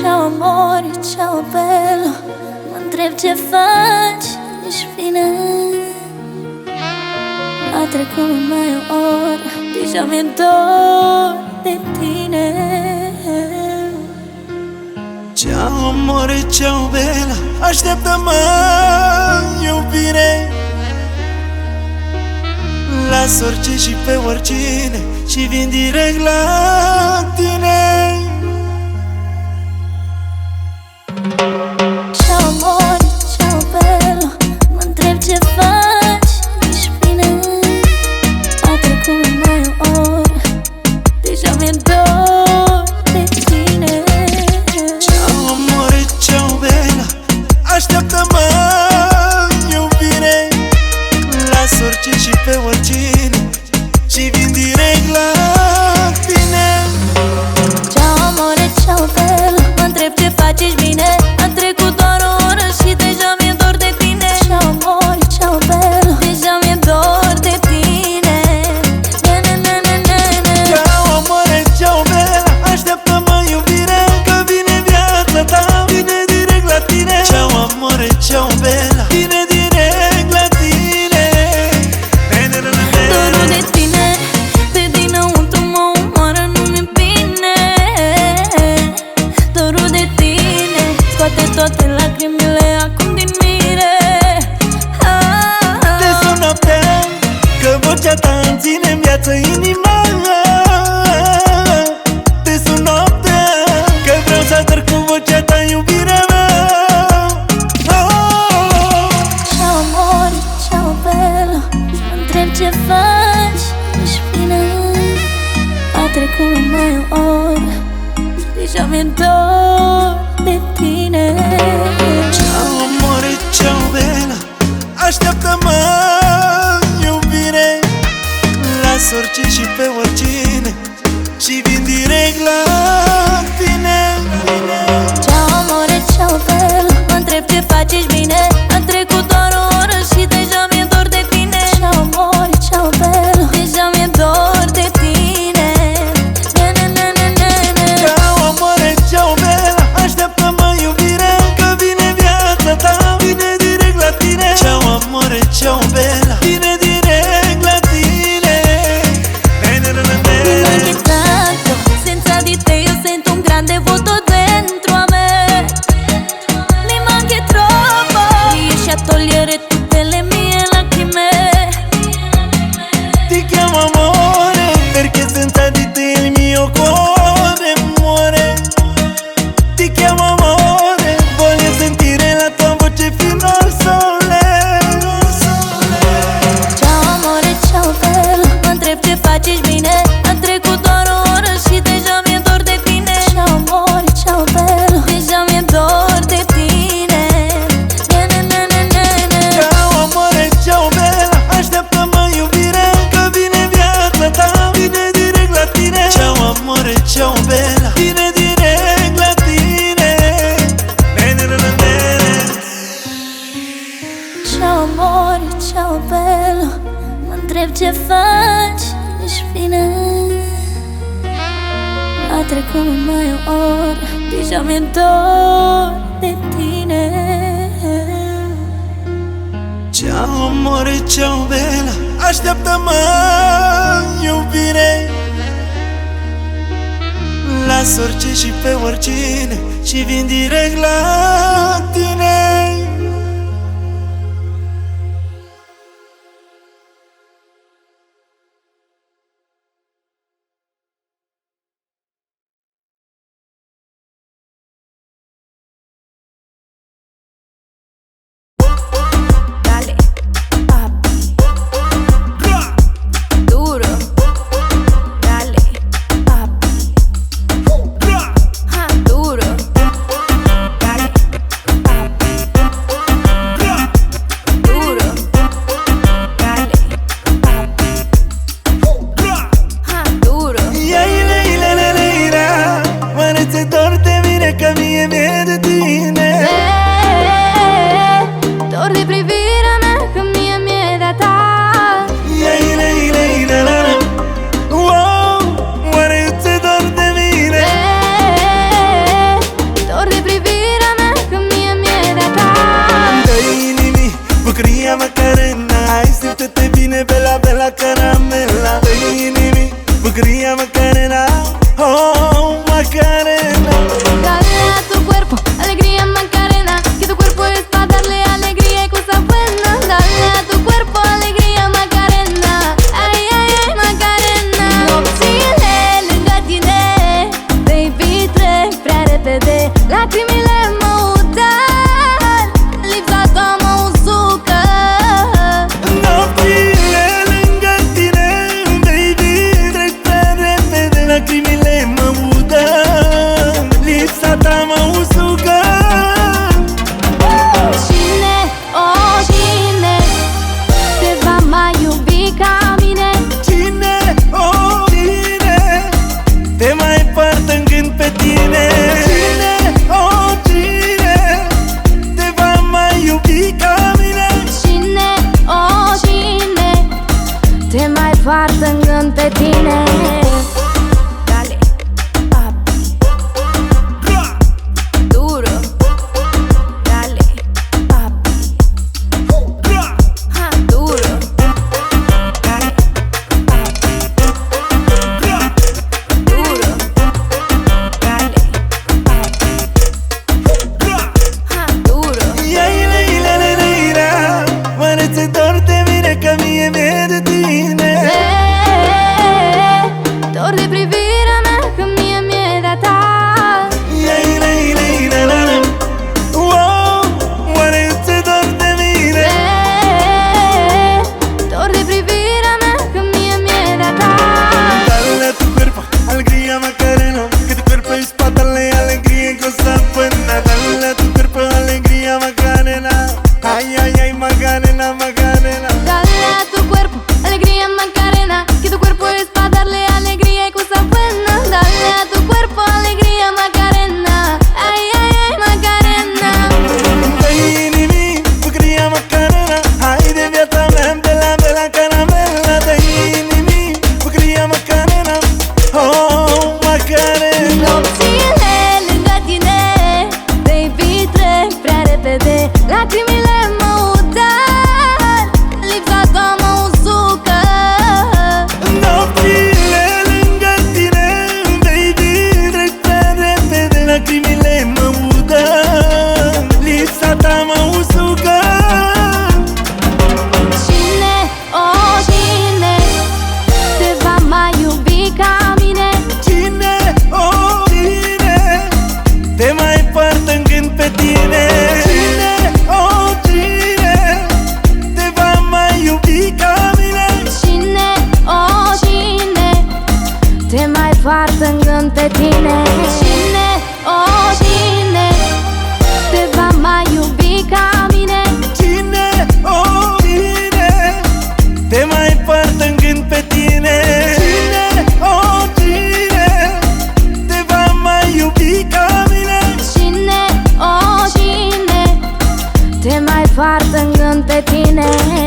Ceau amor, ceau apelo Mă întreb ce faci, ești bine? A trecut mai o oră Deja mi-e dor de tine. Ceau amor, ceau bela Așteaptă-mă, iubire Las orice și pe oricine Și vin direct la tine. Ceau mori, ceau belo Mă întreb ce faci, ești bine? A trecut mai o oră Deja mi-e dor de tine. Ceau mori, ceau belo Așteaptă-mă uneori Și deja mi-e de tine. Ceau amore, ceau bela Așteaptă-mă, iubire Las orice și pe oricine Și vin direct la trecut mai o oră Deja mi-e dor de tine. Ceau more, ceau vela Așteaptă-mă, iubire. Las orice și pe oricine Și vin direct la tine. mia Macarena Ay, si te te vine bella, bella caramela. Baby, nimi, buquería Macarena Oh, Macarena Cadena tu cuerpo I'm a departe în pe tine.